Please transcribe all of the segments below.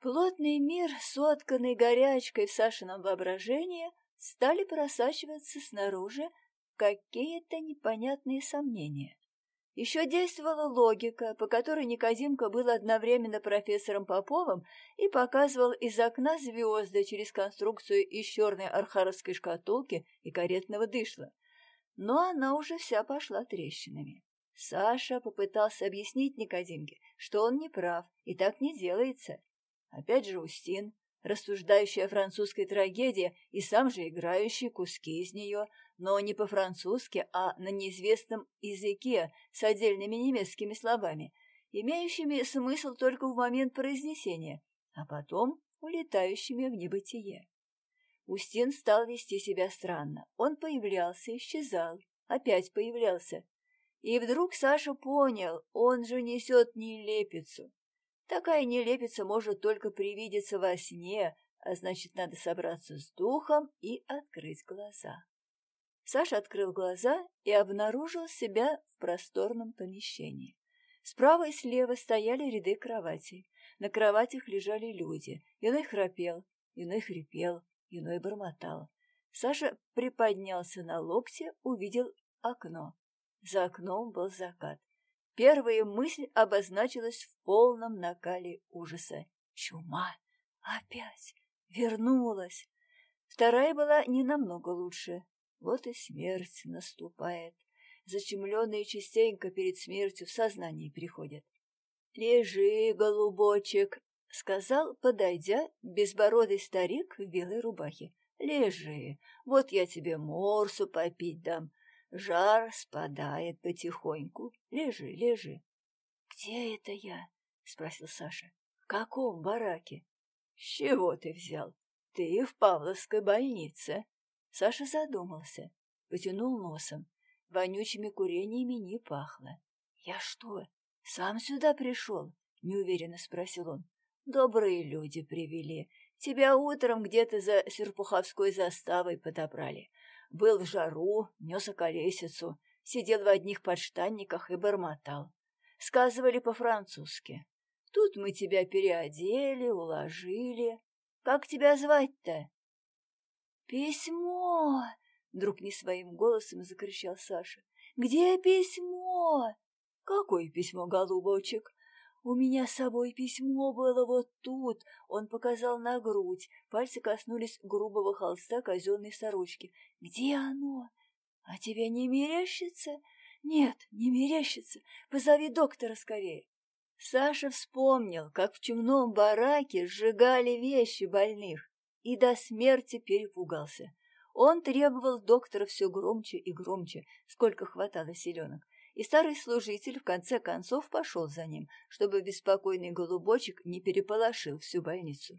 Плотный мир, сотканный горячкой в Сашином воображении, стали просачиваться снаружи какие-то непонятные сомнения. Еще действовала логика, по которой Никодимка был одновременно профессором Поповым и показывал из окна звезды через конструкцию из черной архаровской шкатулки и каретного дышла. Но она уже вся пошла трещинами. Саша попытался объяснить Никодимке, что он не прав, и так не делается. Опять же Устин, рассуждающий о французской трагедии и сам же играющий куски из нее, но не по-французски, а на неизвестном языке с отдельными немецкими словами, имеющими смысл только в момент произнесения, а потом улетающими в небытие. Устин стал вести себя странно. Он появлялся, исчезал, опять появлялся. И вдруг Саша понял, он же несет нелепицу. Такая нелепица может только привидеться во сне, а значит, надо собраться с духом и открыть глаза. Саша открыл глаза и обнаружил себя в просторном помещении. Справа и слева стояли ряды кроватей. На кроватях лежали люди. Иной храпел, иной хрипел, иной бормотал. Саша приподнялся на локте, увидел окно. За окном был закат. Первая мысль обозначилась в полном накале ужаса. Чума! Опять! Вернулась! Вторая была не намного лучше. Вот и смерть наступает. Зачемленные частенько перед смертью в сознание приходят. «Лежи, голубочек», — сказал, подойдя, безбородый старик в белой рубахе. «Лежи, вот я тебе морсу попить дам, Жар спадает потихоньку. Лежи, лежи. — Где это я? — спросил Саша. — В каком бараке? — С чего ты взял? Ты в Павловской больнице. Саша задумался, потянул носом. Вонючими курениями не пахло. — Я что, сам сюда пришел? — неуверенно спросил он. — Добрые люди привели. Тебя утром где-то за Серпуховской заставой подобрали. Был в жару, нес околесицу, сидел в одних подштанниках и бормотал. Сказывали по-французски. Тут мы тебя переодели, уложили. Как тебя звать-то? Письмо! Вдруг не своим голосом закричал Саша. Где письмо? Какое письмо, голубочек? «У меня с собой письмо было вот тут!» Он показал на грудь. Пальцы коснулись грубого холста казенной сорочки. «Где оно? А тебе не мерещится?» «Нет, не мерещится. Позови доктора скорее». Саша вспомнил, как в чумном бараке сжигали вещи больных, и до смерти перепугался. Он требовал доктора все громче и громче, сколько хватало селенок и старый служитель в конце концов пошел за ним, чтобы беспокойный голубочек не переполошил всю больницу.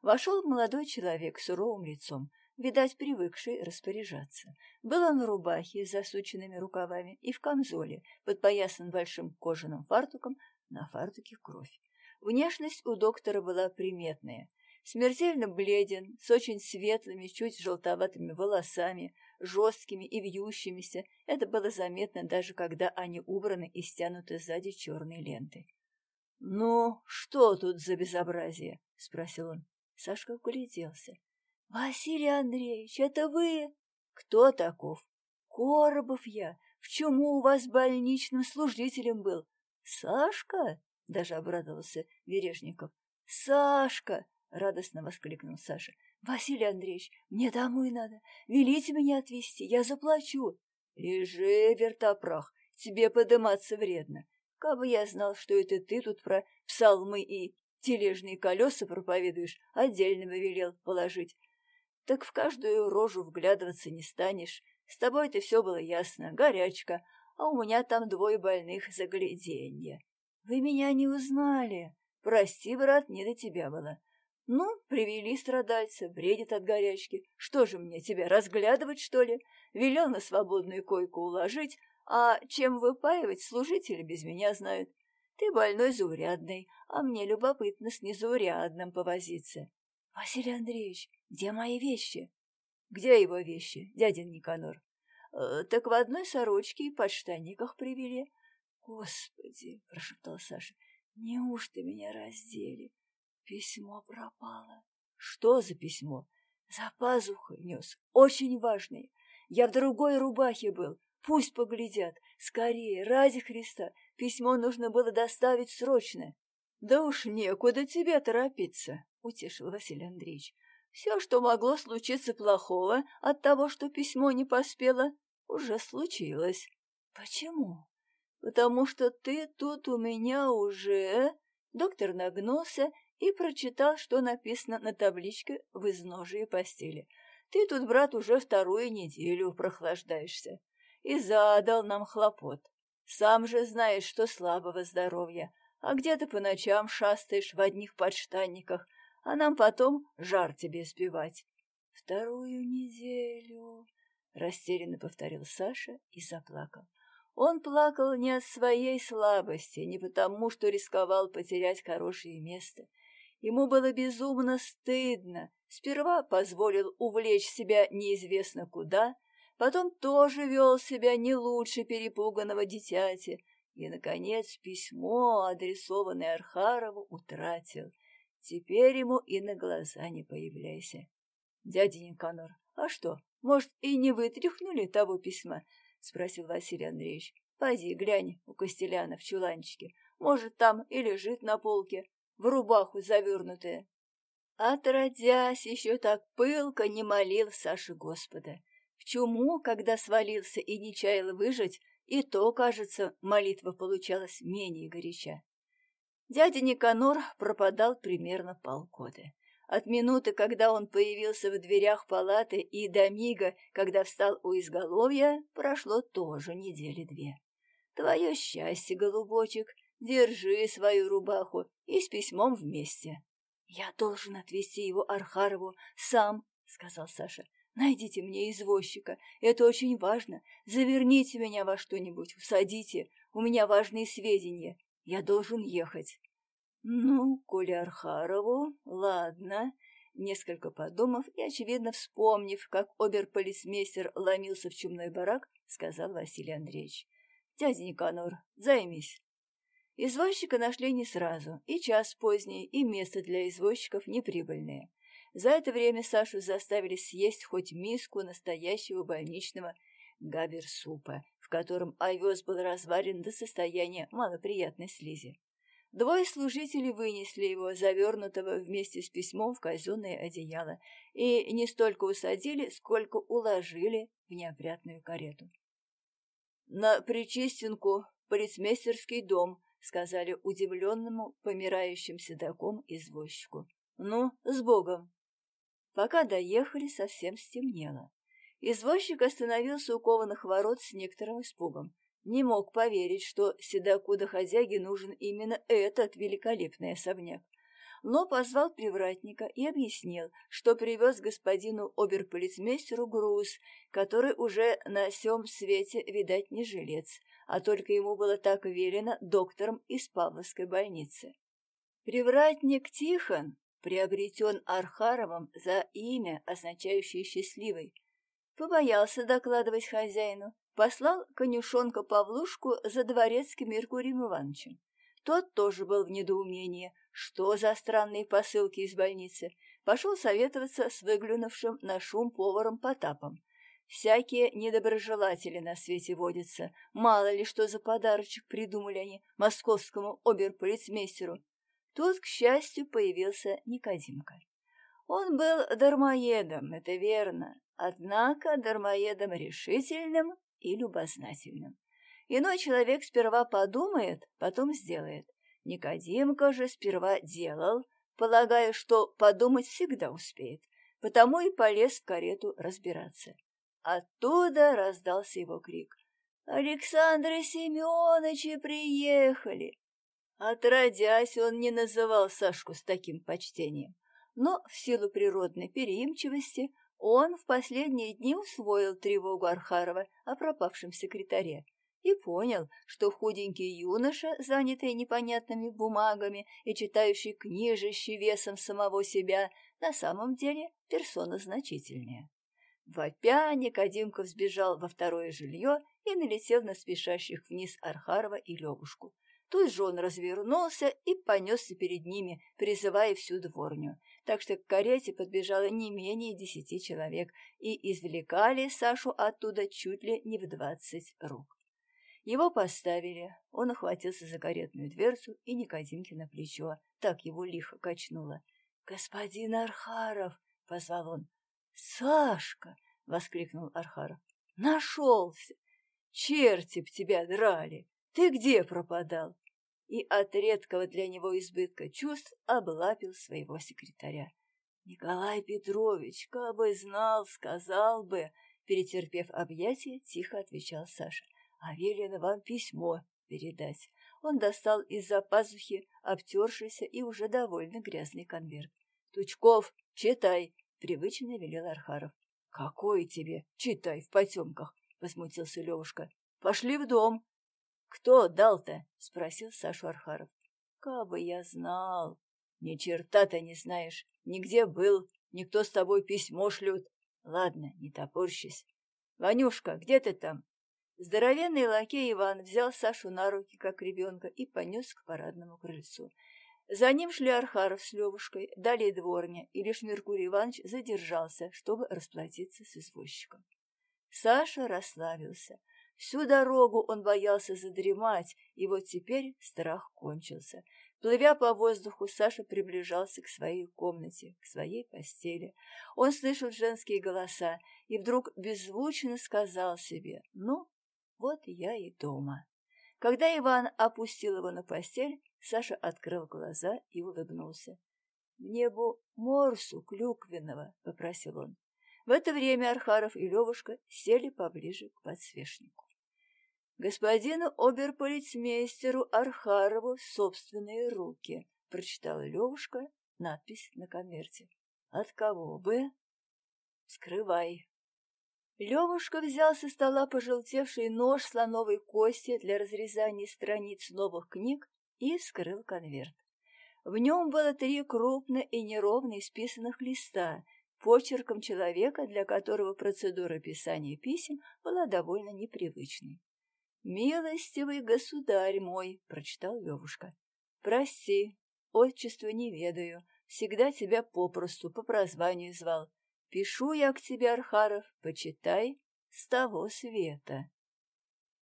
Вошел молодой человек с суровым лицом, видать, привыкший распоряжаться. Был он в рубахе с засученными рукавами и в камзоле, подпоясан большим кожаным фартуком, на фартуке кровь. Внешность у доктора была приметная. Смертельно бледен, с очень светлыми, чуть желтоватыми волосами, жесткими и вьющимися. Это было заметно даже когда они убраны и стянуты сзади черной лентой. — Ну, что тут за безобразие? — спросил он. Сашка угляделся. — Василий Андреевич, это вы? — Кто таков? — Коробов я. В чему у вас больничным служителем был? — Сашка? — даже обрадовался Вережников. — Сашка! — радостно воскликнул Саша. «Василий Андреевич, мне домой надо. Велите меня отвезти, я заплачу». «Лежи, вертопрах, тебе подыматься вредно. Кабы я знал, что это ты тут про псалмы и тележные колеса проповедуешь, отдельно бы велел положить. Так в каждую рожу вглядываться не станешь. С тобой-то все было ясно, горячка, а у меня там двое больных загляденье. Вы меня не узнали. Прости, брат, не до тебя было. Ну, привели страдальца, бредит от горячки. Что же мне, тебя разглядывать, что ли? Велел на свободную койку уложить, а чем выпаивать служители без меня знают. Ты больной заурядный, а мне любопытно с незаурядным повозиться. Василий Андреевич, где мои вещи? Где его вещи, дядя Никанор? Э, так в одной сорочке и подштанниках привели. Господи, прошептал Саша, неужто меня раздели? Письмо пропало. Что за письмо? За пазухой нес. Очень важное. Я в другой рубахе был. Пусть поглядят. Скорее, ради Христа. Письмо нужно было доставить срочно. Да уж некуда тебе торопиться, утешил Василий Андреевич. Все, что могло случиться плохого от того, что письмо не поспело, уже случилось. Почему? Потому что ты тут у меня уже... Доктор нагнулся и прочитал, что написано на табличке в изножии постели. Ты тут, брат, уже вторую неделю прохлаждаешься. И задал нам хлопот. Сам же знаешь, что слабого здоровья, а где ты по ночам шастаешь в одних подштанниках, а нам потом жар тебе сбивать. Вторую неделю, — растерянно повторил Саша и заплакал. Он плакал не от своей слабости, не потому, что рисковал потерять хорошее место. Ему было безумно стыдно. Сперва позволил увлечь себя неизвестно куда, потом тоже вел себя не лучше перепуганного дитяти, и, наконец, письмо, адресованное Архарову, утратил. Теперь ему и на глаза не появляйся. Дядя Никанор, а что, может, и не вытряхнули того письма? — спросил Василий Андреевич. — Пойди, глянь у Костеляна в чуланчике. Может, там и лежит на полке, в рубаху завернутая. Отродясь, еще так пылко не молил Саша Господа. В чуму, когда свалился и не чаял выжить, и то, кажется, молитва получалась менее горяча. Дядя Никанор пропадал примерно полгода. От минуты, когда он появился в дверях палаты, и до мига, когда встал у изголовья, прошло тоже недели две. Твое счастье, голубочек, держи свою рубаху и с письмом вместе. Я должен отвезти его Архарову сам, сказал Саша. Найдите мне извозчика, это очень важно. Заверните меня во что-нибудь, усадите, у меня важные сведения. Я должен ехать. «Ну, коли Архарову, ладно». Несколько подумав и, очевидно, вспомнив, как оберполицмейстер ломился в чумной барак, сказал Василий Андреевич. «Дядя Никанор, займись». Извозчика нашли не сразу, и час поздний, и место для извозчиков неприбыльное. За это время Сашу заставили съесть хоть миску настоящего больничного габерсупа, в котором овес был разварен до состояния малоприятной слизи. Двое служителей вынесли его, завернутого вместе с письмом в казенное одеяло, и не столько усадили, сколько уложили в неопрятную карету. «На Причистинку, полицмейстерский дом», — сказали удивленному, помирающим седаком извозчику. «Ну, с Богом!» Пока доехали, совсем стемнело. Извозчик остановился у кованых ворот с некоторым испугом не мог поверить, что седаку доходяги нужен именно этот великолепный особняк. Но позвал привратника и объяснил, что привез господину оберполицмейстеру груз, который уже на всем свете, видать, не жилец, а только ему было так велено доктором из Павловской больницы. Привратник Тихон приобретен Архаровым за имя, означающее «счастливый», побоялся докладывать хозяину, послал конюшонка Павлушку за дворецким Меркурием Ивановичем. Тот тоже был в недоумении, что за странные посылки из больницы. Пошел советоваться с выглянувшим на шум поваром Потапом. Всякие недоброжелатели на свете водятся. Мало ли что за подарочек придумали они московскому оберполицмейстеру. Тут, к счастью, появился Никодимка. Он был дармоедом, это верно, однако дармоедом решительным и любознательным. Иной человек сперва подумает, потом сделает. Никодимка же сперва делал, полагая, что подумать всегда успеет, потому и полез в карету разбираться. Оттуда раздался его крик. «Александра Семеновичи приехали!» Отродясь, он не называл Сашку с таким почтением, но в силу природной переимчивости он в последние дни усвоил тревогу Архарова о пропавшем секретаре и понял, что худенький юноша, занятый непонятными бумагами и читающий книжище весом самого себя, на самом деле персона значительная. Вопя Никодимков сбежал во второе жилье и налетел на спешащих вниз Архарова и Левушку. Тут же он развернулся и понесся перед ними, призывая всю дворню. Так что к карете подбежало не менее десяти человек и извлекали Сашу оттуда чуть ли не в двадцать рук. Его поставили, он ухватился за каретную дверцу и Никодимке на плечо, так его лихо качнуло. «Господин Архаров!» — позвал он. «Сашка!» — воскликнул Архаров. «Нашелся! Черти б тебя драли! Ты где пропадал?» И от редкого для него избытка чувств облапил своего секретаря. «Николай Петрович, как бы знал, сказал бы!» Перетерпев объятие, тихо отвечал Саша. «А велено вам письмо передать». Он достал из-за пазухи обтершийся и уже довольно грязный конверт. «Тучков, читай!» — привычно велел Архаров. «Какой тебе? Читай в потемках!» — возмутился Левушка. «Пошли в дом!» «Кто дал-то?» — спросил Сашу Архаров. «Кабы я знал!» «Ни черта-то не знаешь! Нигде был, никто с тобой письмо шлют!» «Ладно, не топорщись!» «Ванюшка, где ты там?» Здоровенный лакей Иван взял Сашу на руки, как ребенка, и понес к парадному крыльцу. За ним шли Архаров с Левушкой, далее дворня, и лишь Меркурий Иванович задержался, чтобы расплатиться с извозчиком. Саша расслабился. Всю дорогу он боялся задремать, и вот теперь страх кончился. Плывя по воздуху, Саша приближался к своей комнате, к своей постели. Он слышал женские голоса и вдруг беззвучно сказал себе «Ну, вот я и дома». Когда Иван опустил его на постель, Саша открыл глаза и улыбнулся. «Мне бы морсу клюквенного», — попросил он. В это время Архаров и Левушка сели поближе к подсвечнику. «Господину оберполицмейстеру Архарову собственные руки», — прочитала Левушка надпись на конверте. «От кого бы?» «Скрывай». Левушка взял со стола пожелтевший нож слоновой кости для разрезания страниц новых книг и вскрыл конверт. В нем было три крупно и неровно исписанных листа, почерком человека, для которого процедура писания писем была довольно непривычной. «Милостивый государь мой», — прочитал Левушка, — «прости, отчество не ведаю, всегда тебя попросту по прозванию звал. Пишу я к тебе, Архаров, почитай, с того света».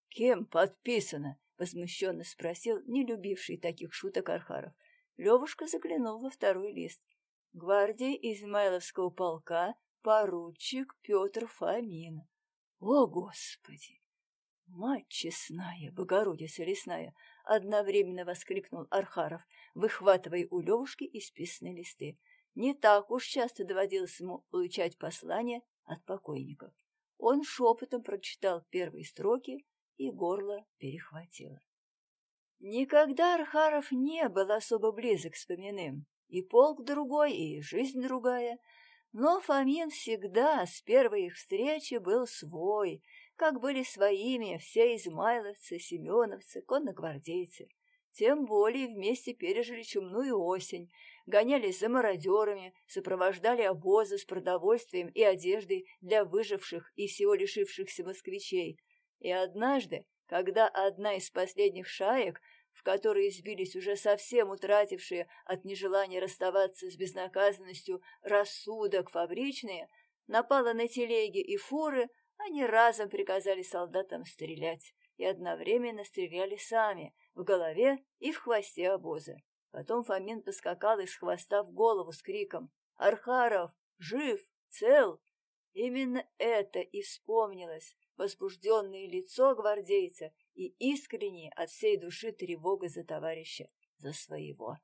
«Кем подписано?» — возмущенно спросил не любивший таких шуток Архаров. Левушка заглянул во второй лист. «Гвардии Измайловского полка поручик Петр Фомин». «О, Господи! «Мать честная, Богородица лесная!» — одновременно воскликнул Архаров, выхватывая у Левушки исписанные листы. Не так уж часто доводилось ему получать послания от покойников. Он шепотом прочитал первые строки, и горло перехватило. Никогда Архаров не был особо близок с Фоминым. И полк другой, и жизнь другая. Но Фомин всегда с первой их встречи был свой — как были своими все измайловцы, семеновцы, конногвардейцы. Тем более вместе пережили чумную осень, гонялись за мародерами, сопровождали обозы с продовольствием и одеждой для выживших и всего лишившихся москвичей. И однажды, когда одна из последних шаек, в которые сбились уже совсем утратившие от нежелания расставаться с безнаказанностью рассудок фабричные, напала на телеги и фуры, они разом приказали солдатам стрелять и одновременно стреляли сами, в голове и в хвосте обоза. Потом Фомин поскакал из хвоста в голову с криком «Архаров! Жив! Цел!» Именно это и вспомнилось, возбужденное лицо гвардейца и искреннее от всей души тревога за товарища, за своего.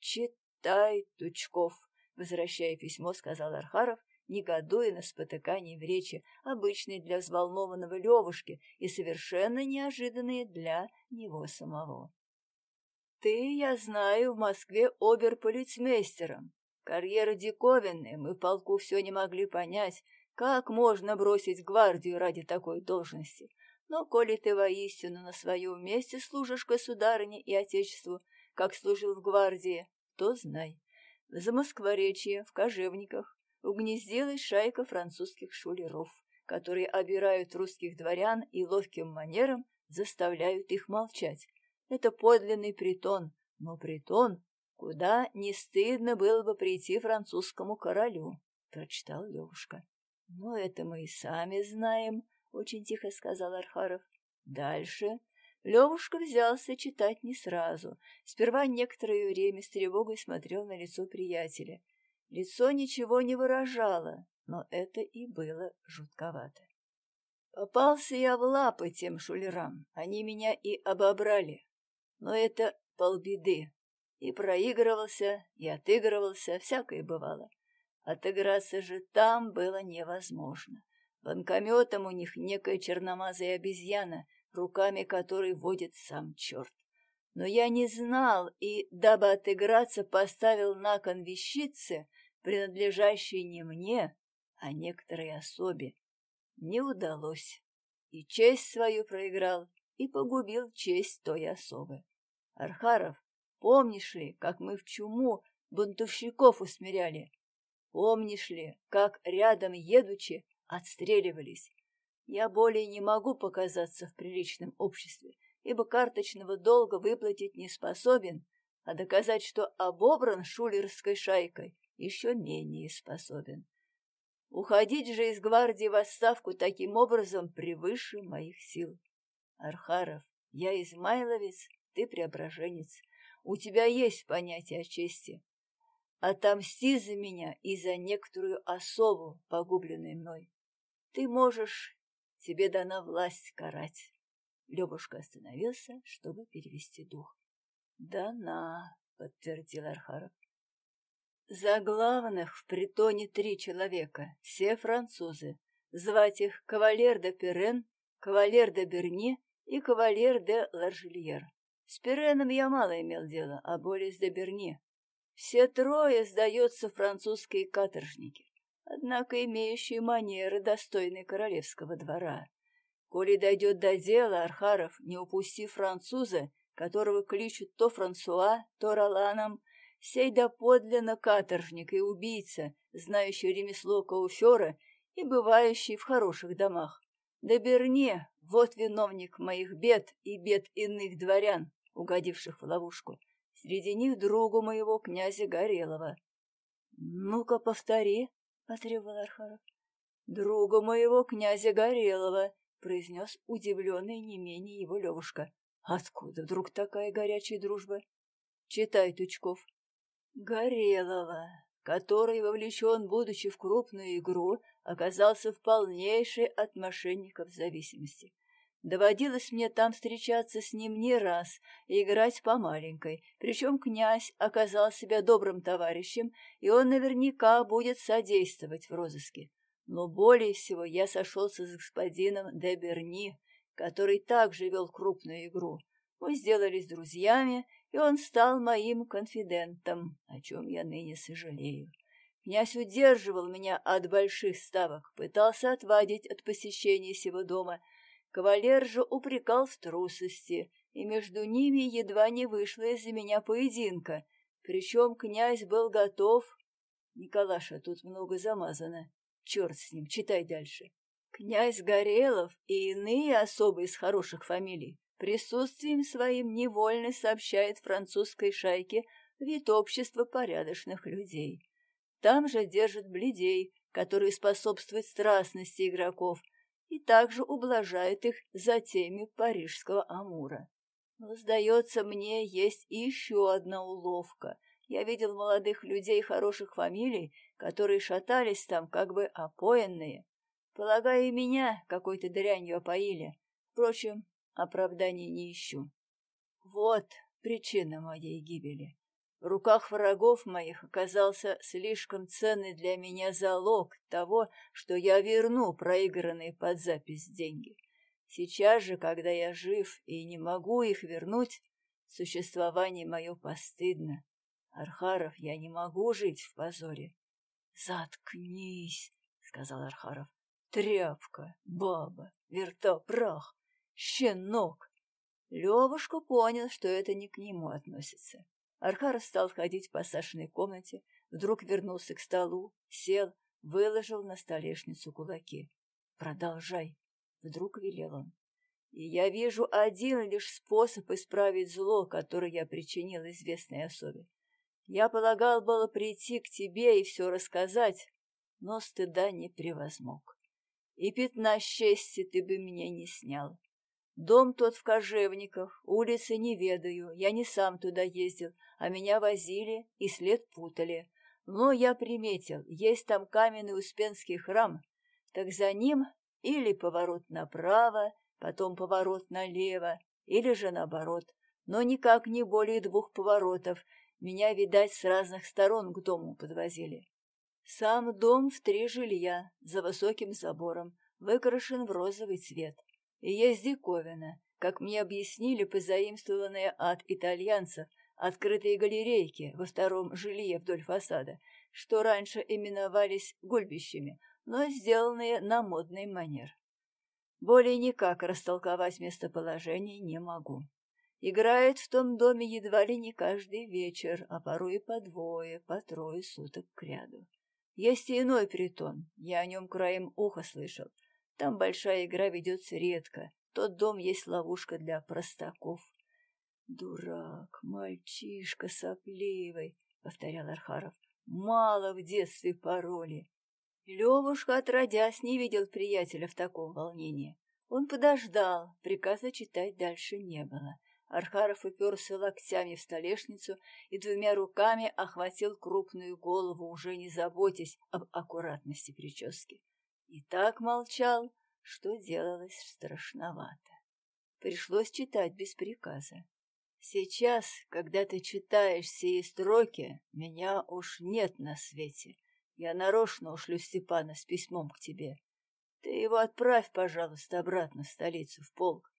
«Читай, Тучков!» — возвращая письмо, сказал Архаров негодуя на спотыкание в речи, обычные для взволнованного Левушки и совершенно неожиданные для него самого. «Ты, я знаю, в Москве оберполицмейстером. Карьера диковинная, мы в полку все не могли понять, как можно бросить гвардию ради такой должности. Но коли ты воистину на своем месте служишь государыне и отечеству, как служил в гвардии, то знай. За Москворечье, в Кожевниках, угнездилась шайка французских шулеров, которые обирают русских дворян и ловким манером заставляют их молчать. Это подлинный притон, но притон, куда не стыдно было бы прийти французскому королю, — прочитал Левушка. — Ну, это мы и сами знаем, — очень тихо сказал Архаров. Дальше Левушка взялся читать не сразу. Сперва некоторое время с тревогой смотрел на лицо приятеля. Лицо ничего не выражало, но это и было жутковато. Попался я в лапы тем шулерам, они меня и обобрали. Но это полбеды. И проигрывался, и отыгрывался, всякое бывало. Отыграться же там было невозможно. Банкометом у них некая черномазая обезьяна, руками которой водит сам черт. Но я не знал и, дабы отыграться, поставил на кон вещицы, принадлежащие не мне, а некоторой особе. Не удалось. И честь свою проиграл, и погубил честь той особы. Архаров, помнишь ли, как мы в чуму бунтовщиков усмиряли? Помнишь ли, как рядом едучи отстреливались? Я более не могу показаться в приличном обществе, ибо карточного долга выплатить не способен, а доказать, что обобран шулерской шайкой, еще менее способен. Уходить же из гвардии в отставку таким образом превыше моих сил. Архаров, я измайловец, ты преображенец. У тебя есть понятие о чести. Отомсти за меня и за некоторую особу, погубленную мной. Ты можешь, тебе дана власть карать. Левушка остановился, чтобы перевести дух. «Дана», — подтвердил Архаров. За главных в притоне три человека, все французы. Звать их кавалер де Перен, кавалер де Берни и кавалер де Ларжельер. С Переном я мало имел дело, а более с де Берни. Все трое, сдается, французские каторжники, однако имеющие манеры, достойные королевского двора. Коли дойдет до дела, Архаров, не упусти француза, которого кличут то Франсуа, то Роланом, Сей доподлинно каторжник и убийца, знающий ремесло кауфера и бывающий в хороших домах. Да Берне, вот виновник моих бед и бед иных дворян, угодивших в ловушку. Среди них другу моего князя Горелого. — Ну-ка, повтори, — потребовал Архаров. — Друга моего князя Горелого, — произнес удивленный не менее его Левушка. — Откуда вдруг такая горячая дружба? — Читай, Тучков. Горелого, который, вовлечен, будучи в крупную игру, оказался в полнейшей от мошенников зависимости. Доводилось мне там встречаться с ним не раз и играть по маленькой, причем князь оказал себя добрым товарищем, и он наверняка будет содействовать в розыске. Но более всего я сошелся с господином де Берни, который также вел крупную игру. Мы сделались друзьями, и он стал моим конфидентом, о чем я ныне сожалею. Князь удерживал меня от больших ставок, пытался отвадить от посещения сего дома. Кавалер же упрекал в трусости, и между ними едва не вышло из-за меня поединка. Причем князь был готов... Николаша, тут много замазано. Черт с ним, читай дальше. Князь Горелов и иные особы из хороших фамилий присутствием своим невольно сообщает французской шайке вид общества порядочных людей. Там же держит бледей, который способствует страстности игроков, и также ублажает их затеми парижского Амура. Но, сдается мне, есть еще одна уловка. Я видел молодых людей хороших фамилий, которые шатались там, как бы опоенные. Полагаю, и меня какой-то дрянью опоили. Впрочем, Оправданий не ищу. Вот причина моей гибели. В руках врагов моих оказался слишком ценный для меня залог того, что я верну проигранные под запись деньги. Сейчас же, когда я жив и не могу их вернуть, существование мое постыдно. Архаров, я не могу жить в позоре. Заткнись, сказал Архаров. Тряпка, баба, вертопрах. Щенок! Левушка понял, что это не к нему относится. Архар стал ходить по Сашиной комнате, вдруг вернулся к столу, сел, выложил на столешницу кулаки. «Продолжай!» — вдруг велел он. И я вижу один лишь способ исправить зло, которое я причинил известной особе. Я полагал было прийти к тебе и все рассказать, но стыда не превозмог. И пятна счастья ты бы меня не снял. Дом тот в Кожевниках, улицы не ведаю, я не сам туда ездил, а меня возили и след путали. Но я приметил, есть там каменный Успенский храм, так за ним или поворот направо, потом поворот налево, или же наоборот, но никак не более двух поворотов. Меня, видать, с разных сторон к дому подвозили. Сам дом в три жилья, за высоким забором, выкрашен в розовый цвет. И есть диковина, как мне объяснили позаимствованные от итальянцев, открытые галерейки во втором жилье вдоль фасада, что раньше именовались гульбищами, но сделанные на модный манер. Более никак растолковать местоположение не могу. Играет в том доме едва ли не каждый вечер, а порой и по двое, по трое суток кряду. Есть и иной притон, я о нем краем уха слышал. Там большая игра ведется редко, тот дом есть ловушка для простаков. «Дурак, мальчишка сопливый», — повторял Архаров, — «мало в детстве пароли». Левушка, отродясь, не видел приятеля в таком волнении. Он подождал, приказа читать дальше не было. Архаров уперся локтями в столешницу и двумя руками охватил крупную голову, уже не заботясь об аккуратности прически. И так молчал, что делалось страшновато. Пришлось читать без приказа. Сейчас, когда ты читаешь сии строки, меня уж нет на свете. Я нарочно ушлю Степана с письмом к тебе. Ты его отправь, пожалуйста, обратно в столицу, в полк.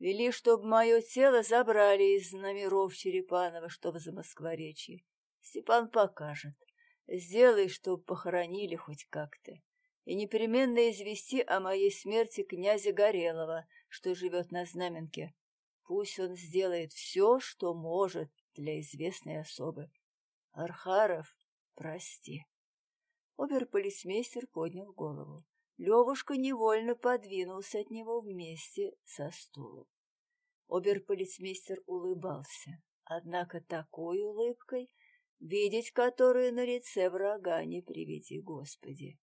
Вели, чтоб мое тело забрали из номеров Черепанова, что в Замоскворечье. Степан покажет. Сделай, чтоб похоронили хоть как-то. И непременно извести о моей смерти князя Горелого, что живет на Знаменке. Пусть он сделает все, что может для известной особы. Архаров, прости. Оберполицмейстер поднял голову. Левушка невольно подвинулся от него вместе со стулом. Оберполицмейстер улыбался, однако такой улыбкой, видеть которую на лице врага не приведи Господи.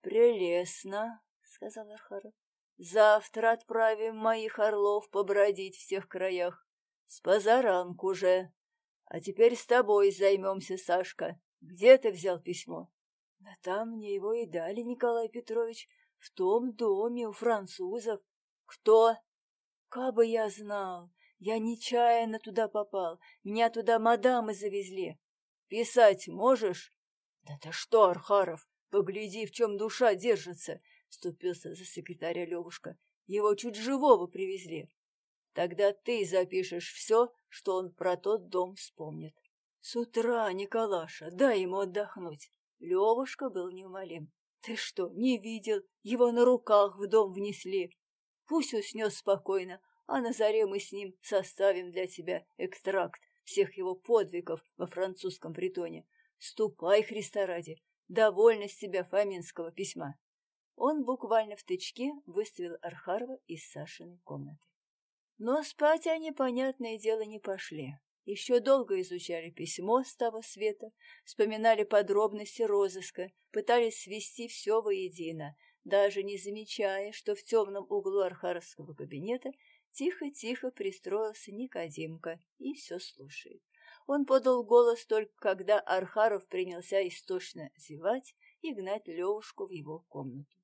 «Прелестно», — сказал Архаров. «Завтра отправим моих орлов побродить в всех краях. С позаранку же. А теперь с тобой займемся, Сашка. Где ты взял письмо?» Да там мне его и дали, Николай Петрович, в том доме у французов. Кто? Кабы я знал. Я нечаянно туда попал. Меня туда мадамы завезли. Писать можешь? Да ты что, Архаров, погляди, в чем душа держится, вступился за секретаря Левушка. Его чуть живого привезли. Тогда ты запишешь все, что он про тот дом вспомнит. С утра, Николаша, дай ему отдохнуть. Левушка был неумолим. Ты что, не видел? Его на руках в дом внесли. Пусть уснет спокойно, а на заре мы с ним составим для тебя экстракт всех его подвигов во французском притоне. Ступай, Христа ради, довольна с тебя Фоминского письма. Он буквально в тычке выставил Архарова из Сашиной комнаты. Но спать они, понятное дело, не пошли. Еще долго изучали письмо с того света, вспоминали подробности розыска, пытались свести все воедино, даже не замечая, что в темном углу архаровского кабинета тихо-тихо пристроился Никодимка и все слушает. Он подал голос только когда Архаров принялся истошно зевать и гнать Левушку в его комнату.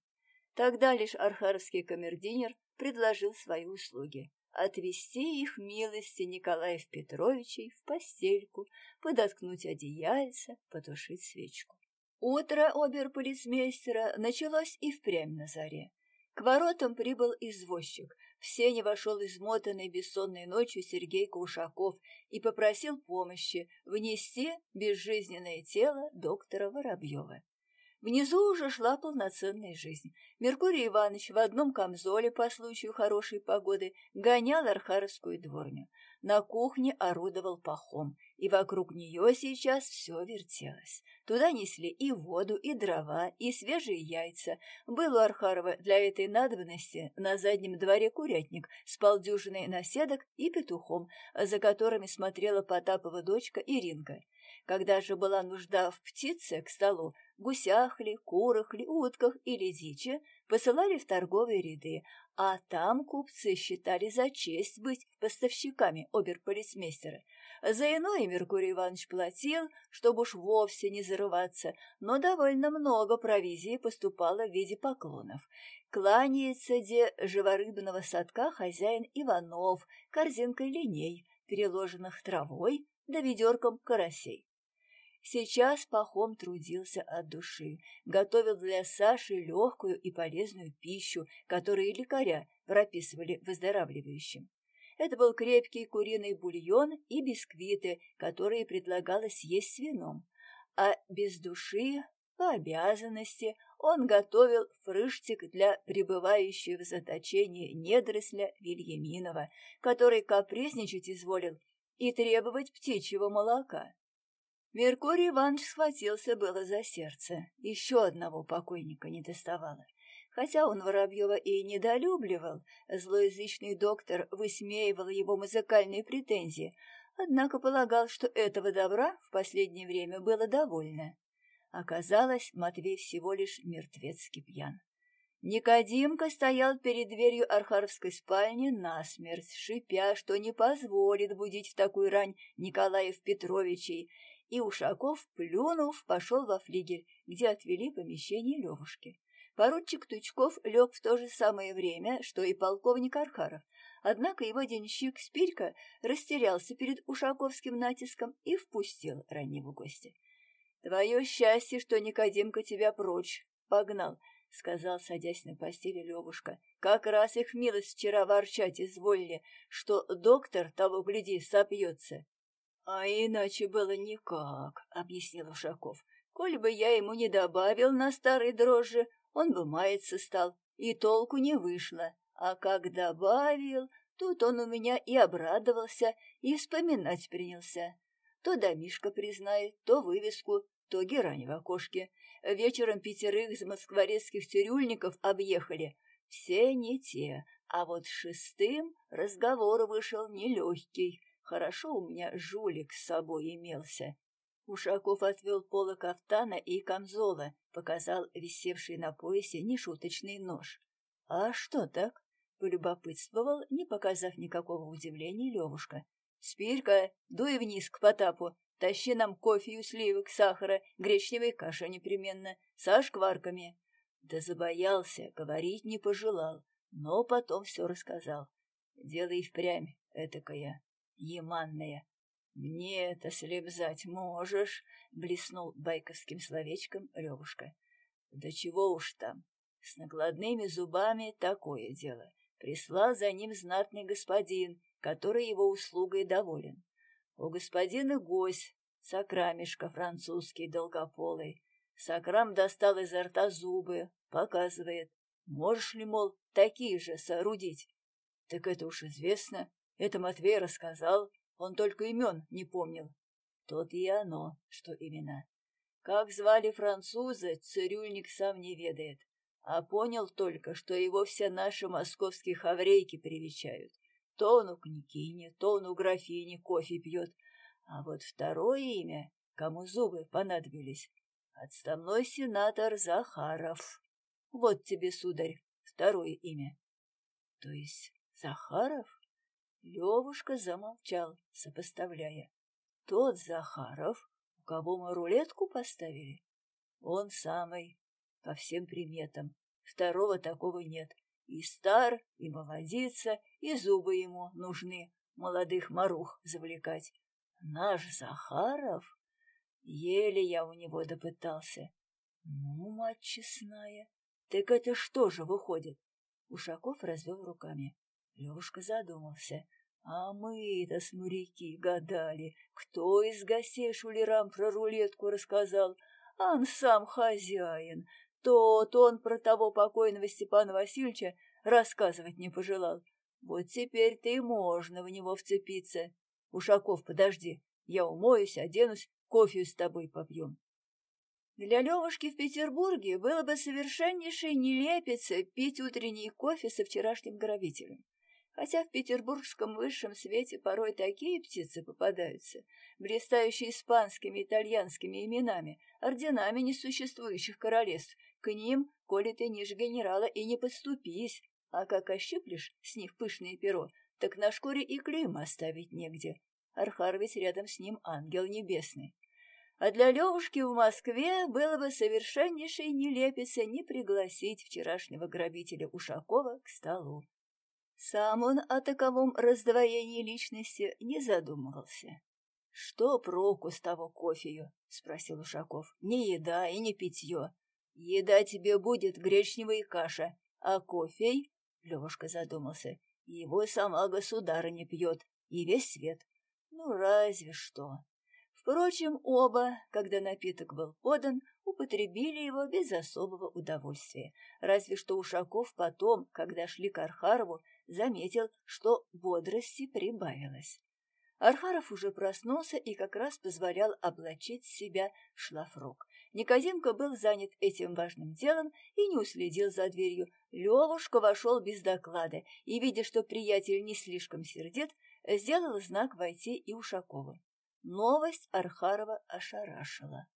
Тогда лишь архаровский камердинер предложил свои услуги отвести их милости Николаев Петровичей в постельку, подоткнуть одеяльце, потушить свечку. Утро оберполицмейстера началось и впрямь на заре. К воротам прибыл извозчик. В сене вошел измотанный бессонной ночью Сергей Кушаков и попросил помощи внести безжизненное тело доктора Воробьева. Внизу уже шла полноценная жизнь. Меркурий Иванович в одном камзоле по случаю хорошей погоды гонял архаровскую дворню. На кухне орудовал пахом, и вокруг нее сейчас все вертелось. Туда несли и воду, и дрова, и свежие яйца. Был у Архарова для этой надобности на заднем дворе курятник с полдюжиной наседок и петухом, за которыми смотрела Потапова дочка Иринка. Когда же была нужда в птице к столу, гусях ли, курах ли, утках или дичи, посылали в торговые ряды, а там купцы считали за честь быть поставщиками оберполицмейстера. За иное Меркурий Иванович платил, чтобы уж вовсе не зарываться, но довольно много провизии поступало в виде поклонов. Кланяется де живорыбного садка хозяин Иванов корзинкой линей, переложенных травой да ведерком карасей. Сейчас Пахом трудился от души, готовил для Саши легкую и полезную пищу, которую лекаря прописывали выздоравливающим. Это был крепкий куриный бульон и бисквиты, которые предлагалось есть с вином. А без души, по обязанности, он готовил фрыштик для пребывающего в заточении недоросля Вильяминова, который капризничать изволил и требовать птичьего молока. Меркурий Иванович схватился было за сердце. Еще одного покойника не доставало. Хотя он Воробьева и недолюбливал, злоязычный доктор высмеивал его музыкальные претензии, однако полагал, что этого добра в последнее время было довольно. Оказалось, Матвей всего лишь мертвецки пьян. Никодимка стоял перед дверью Архаровской спальни насмерть, шипя, что не позволит будить в такую рань Николаев Петровичей, и Ушаков, плюнув, пошел во флигель, где отвели помещение Левушки. Поручик Тучков лег в то же самое время, что и полковник Архаров, однако его денщик Спирька растерялся перед Ушаковским натиском и впустил раннего гостя. «Твое счастье, что Никодимка тебя прочь погнал», — сказал, садясь на постели Левушка. «Как раз их милость вчера ворчать изволили, что доктор, того гляди, сопьется. «А иначе было никак», — объяснил Ушаков. «Коль бы я ему не добавил на старой дрожжи, он бы маяться стал, и толку не вышло. А как добавил, тут он у меня и обрадовался, и вспоминать принялся. То домишко признает, то вывеску, то герань в окошке. Вечером пятерых из москворецких цирюльников объехали. Все не те, а вот шестым разговор вышел нелегкий. Хорошо у меня жулик с собой имелся. Ушаков отвел пола кафтана и камзола, показал висевший на поясе нешуточный нож. — А что так? — полюбопытствовал, не показав никакого удивления Левушка. — Спирка, дуй вниз к Потапу, тащи нам кофею, сливок, сахара, гречневой каши непременно, со шкварками. Да забоялся, говорить не пожелал, но потом все рассказал. Дело и впрямь этакая Еманная. «Мне это слепзать можешь?» — блеснул байковским словечком Левушка. «Да чего уж там, с накладными зубами такое дело. Прислал за ним знатный господин, который его услугой доволен. У господина гость, сокрамишка французский долгополый. Сокрам достал изо рта зубы, показывает. Можешь ли, мол, такие же соорудить? Так это уж известно, это Матвей рассказал, он только имен не помнил. Тот и оно, что именно. Как звали француза, цирюльник сам не ведает, а понял только, что его все наши московские хаврейки привечают. То он у княгини, то он у графини кофе пьет, а вот второе имя, кому зубы понадобились, отставной сенатор Захаров. Вот тебе, сударь, второе имя. То есть Захаров? Левушка замолчал, сопоставляя. Тот Захаров, у кого мы рулетку поставили? Он самый, по всем приметам. Второго такого нет. И стар, и молодится, и зубы ему нужны, молодых марух завлекать. Наш Захаров? Еле я у него допытался. Ну, мать честная, так это что же выходит? Ушаков развел руками. Левушка задумался. А мы-то с моряки гадали, кто из гостей шулерам про рулетку рассказал, он сам хозяин. Тот он про того покойного Степана Васильевича рассказывать не пожелал. Вот теперь ты можно в него вцепиться. Ушаков, подожди, я умоюсь, оденусь, кофе с тобой попьем. Для Левушки в Петербурге было бы совершеннейшей нелепицей пить утренний кофе со вчерашним грабителем. Хотя в петербургском высшем свете порой такие птицы попадаются, блистающие испанскими итальянскими именами, орденами несуществующих королевств, к ним, коли ты ниже генерала, и не подступись, а как ощиплешь с них пышное перо, так на шкуре и клейма оставить негде. Архар ведь рядом с ним ангел небесный. А для Левушки в Москве было бы совершеннейшей нелепицей не пригласить вчерашнего грабителя Ушакова к столу. Сам он о таковом раздвоении личности не задумывался. — Что проку с того кофею? — спросил Ушаков. — Не еда и не питье. Еда тебе будет гречневая каша, а кофей, — Левушка задумался, — его сама государыня пьет, и весь свет. Ну, разве что. Впрочем, оба, когда напиток был подан, употребили его без особого удовольствия. Разве что Ушаков потом, когда шли к Архарову, заметил, что бодрости прибавилось. Архаров уже проснулся и как раз позволял облачить себя в шлафрок. Никодимка был занят этим важным делом и не уследил за дверью. Левушка вошел без доклада и, видя, что приятель не слишком сердит, сделал знак войти и Ушакову. Новость Архарова ошарашила.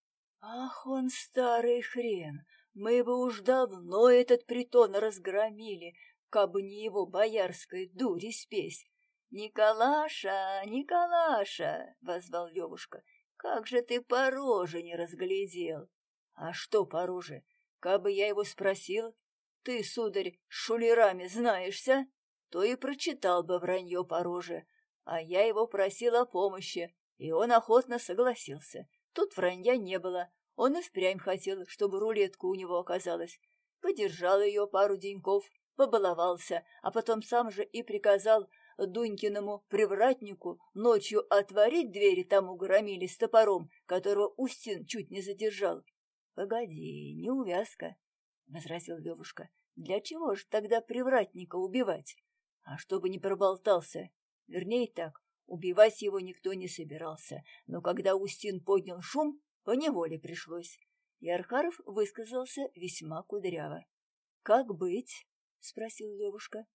«Ах он, старый хрен! Мы бы уж давно этот притон разгромили, кабы не его боярской дури спесь. «Николаша, Николаша!» — возвал Левушка. «Как же ты по роже не разглядел!» «А что по роже? Кабы я его спросил, ты, сударь, с шулерами знаешься, то и прочитал бы вранье по роже, а я его просил о помощи, и он охотно согласился. Тут вранья не было, он и впрямь хотел, чтобы рулетка у него оказалась. Подержал ее пару деньков, побаловался, а потом сам же и приказал Дунькиному привратнику ночью отворить двери тому громили с топором, которого Устин чуть не задержал. — Погоди, не увязка, — возразил Левушка. — Для чего же тогда привратника убивать? А чтобы не проболтался. Вернее так, убивать его никто не собирался, но когда Устин поднял шум, поневоле пришлось. И Архаров высказался весьма кудряво. — Как быть? — спросил Левушка.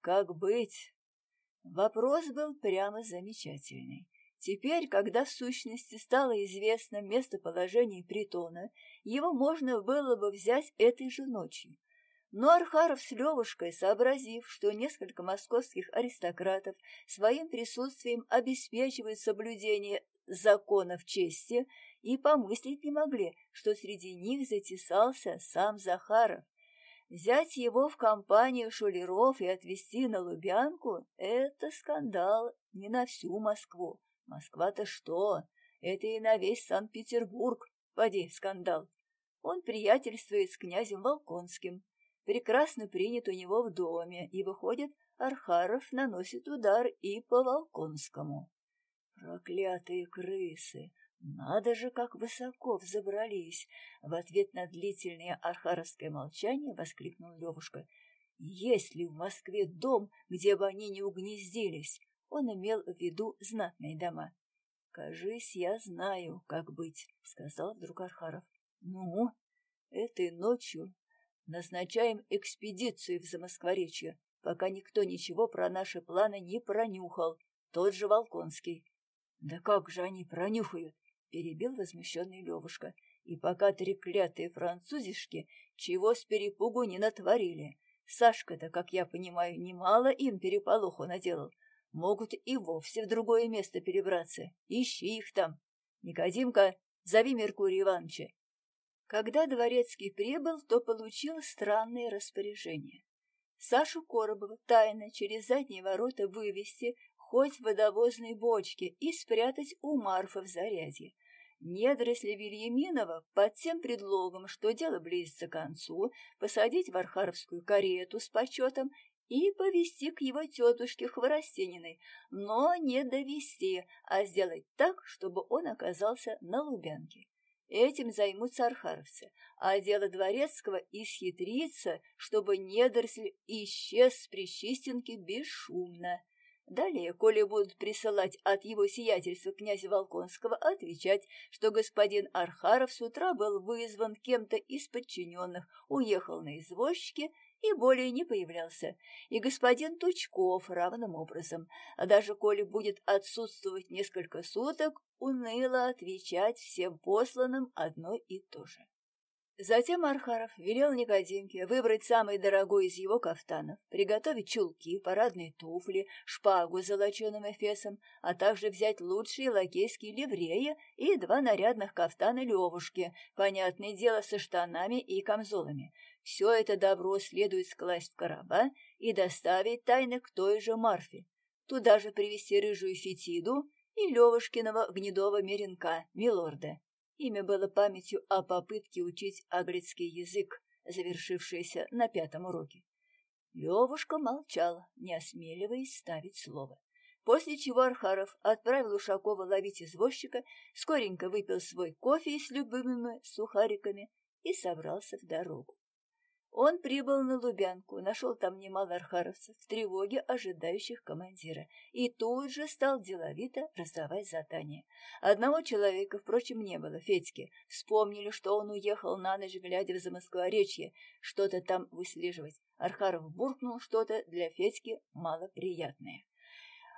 «Как быть?» Вопрос был прямо замечательный. Теперь, когда в сущности стало известно местоположение притона, его можно было бы взять этой же ночью. Но Архаров с Левушкой, сообразив, что несколько московских аристократов своим присутствием обеспечивают соблюдение законов чести, и помыслить не могли, что среди них затесался сам Захаров. Взять его в компанию шулеров и отвезти на Лубянку — это скандал не на всю Москву. Москва-то что? Это и на весь Санкт-Петербург. Поди, скандал. Он приятельствует с князем Волконским. Прекрасно принят у него в доме, и, выходит, Архаров наносит удар и по Волконскому. Проклятые крысы! Надо же, как высоко взобрались! В ответ на длительное архаровское молчание воскликнул Левушка. Есть ли в Москве дом, где бы они не угнездились? Он имел в виду знатные дома. «Кажись, я знаю, как быть», — сказал вдруг Архаров. «Ну, этой ночью назначаем экспедицию в Замоскворечье, пока никто ничего про наши планы не пронюхал, тот же Волконский». «Да как же они пронюхают? — перебил возмущенный Левушка. «И пока треклятые французишки чего с перепугу не натворили. Сашка-то, как я понимаю, немало им переполоху наделал. Могут и вовсе в другое место перебраться. Ищи их там. Никодимка, зови Меркурия Ивановича». Когда Дворецкий прибыл, то получил странное распоряжение. Сашу Коробова тайно через задние ворота вывести хоть в водовозной бочке и спрятать у Марфа в зарядье. Недоросли Вильяминова под тем предлогом, что дело близится к концу, посадить в архаровскую карету с почетом и повезти к его тетушке Хворостениной, но не довести, а сделать так, чтобы он оказался на Лубянке. Этим займутся архаровцы, а дело дворецкого исхитрится, чтобы недоросль исчез с Причистенки бесшумно. Далее, коли будут присылать от его сиятельства князя Волконского, отвечать, что господин Архаров с утра был вызван кем-то из подчиненных, уехал на извозчике и более не появлялся, и господин Тучков равным образом, а даже коли будет отсутствовать несколько суток, уныло отвечать всем посланным одно и то же. Затем Архаров велел Никодимке выбрать самый дорогой из его кафтанов, приготовить чулки, парадные туфли, шпагу с золоченым эфесом, а также взять лучшие лакейские ливреи и два нарядных кафтана левушки, понятное дело, со штанами и камзолами. Все это добро следует скласть в короба и доставить тайно к той же Марфе. Туда же привезти рыжую Фетиду и Левушкиного гнедого меренка, милорда. Имя было памятью о попытке учить аглицкий язык, завершившейся на пятом уроке. Левушка молчал, не осмеливаясь ставить слово. После чего Архаров отправил Ушакова ловить извозчика, скоренько выпил свой кофе с любимыми сухариками и собрался в дорогу. Он прибыл на Лубянку, нашел там немало архаровцев в тревоге, ожидающих командира, и тут же стал деловито раздавать задания. Одного человека, впрочем, не было, Федьки. Вспомнили, что он уехал на ночь, глядя в Замоскворечье, что-то там выслеживать. Архаров буркнул что-то для Федьки малоприятное.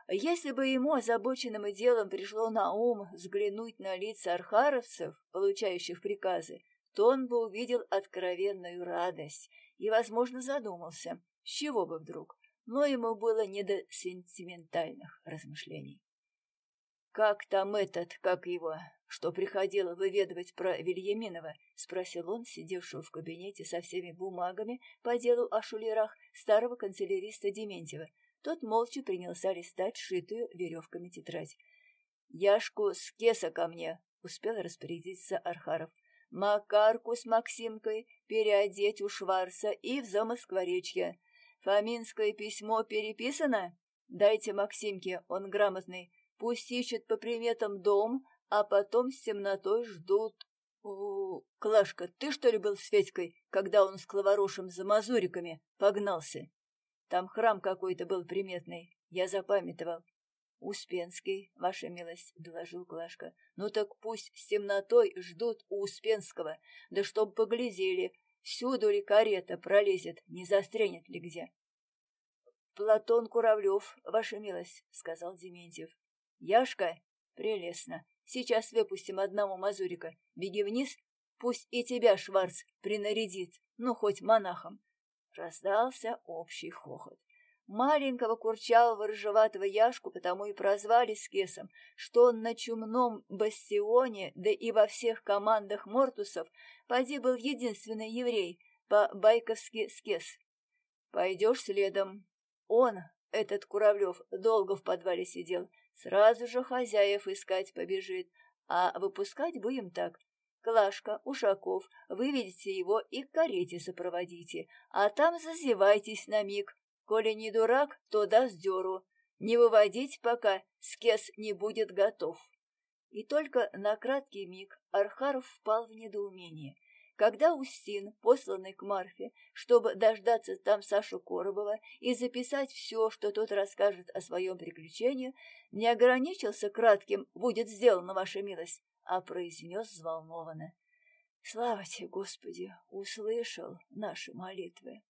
Если бы ему озабоченным делом пришло на ум взглянуть на лица архаровцев, получающих приказы, то он бы увидел откровенную радость и, возможно, задумался, с чего бы вдруг, но ему было не до сентиментальных размышлений. «Как там этот, как его, что приходило выведывать про Вильяминова?» — спросил он, сидевшего в кабинете со всеми бумагами по делу о шулерах старого канцеляриста Дементьева. Тот молча принялся листать шитую веревками тетрадь. «Яшку с кеса ко мне!» — успел распорядиться Архаров. Макарку с Максимкой переодеть у Шварца и в Замоскворечье. Фоминское письмо переписано? Дайте Максимке, он грамотный. Пусть ищет по приметам дом, а потом с темнотой ждут. О, Клашка, ты что ли был с Федькой, когда он с Клаворушем за мазуриками погнался? Там храм какой-то был приметный, я запамятовал. «Успенский, ваша милость», — доложил Глашка. «Ну так пусть с темнотой ждут у Успенского, да чтоб поглядели, всюду ли карета пролезет, не застрянет ли где». «Платон Куравлев, ваша милость», — сказал Дементьев. «Яшка? Прелестно. Сейчас выпустим одного мазурика. Беги вниз, пусть и тебя Шварц принарядит, ну, хоть монахом». Раздался общий хохот. Маленького курчавого рыжеватого Яшку потому и прозвали Скесом, что он на чумном бастионе, да и во всех командах Мортусов, поди был единственный еврей, по-байковски Скес. Пойдешь следом. Он, этот Куравлев, долго в подвале сидел, сразу же хозяев искать побежит, а выпускать будем так. Клашка, Ушаков, выведите его и к карете сопроводите, а там зазевайтесь на миг, Коли не дурак, то даст дёру. Не выводить, пока скес не будет готов. И только на краткий миг Архаров впал в недоумение. Когда Устин, посланный к Марфе, чтобы дождаться там Сашу Коробова и записать все, что тот расскажет о своем приключении, не ограничился кратким «будет сделано, ваша милость», а произнес взволнованно. «Слава тебе, Господи, услышал наши молитвы».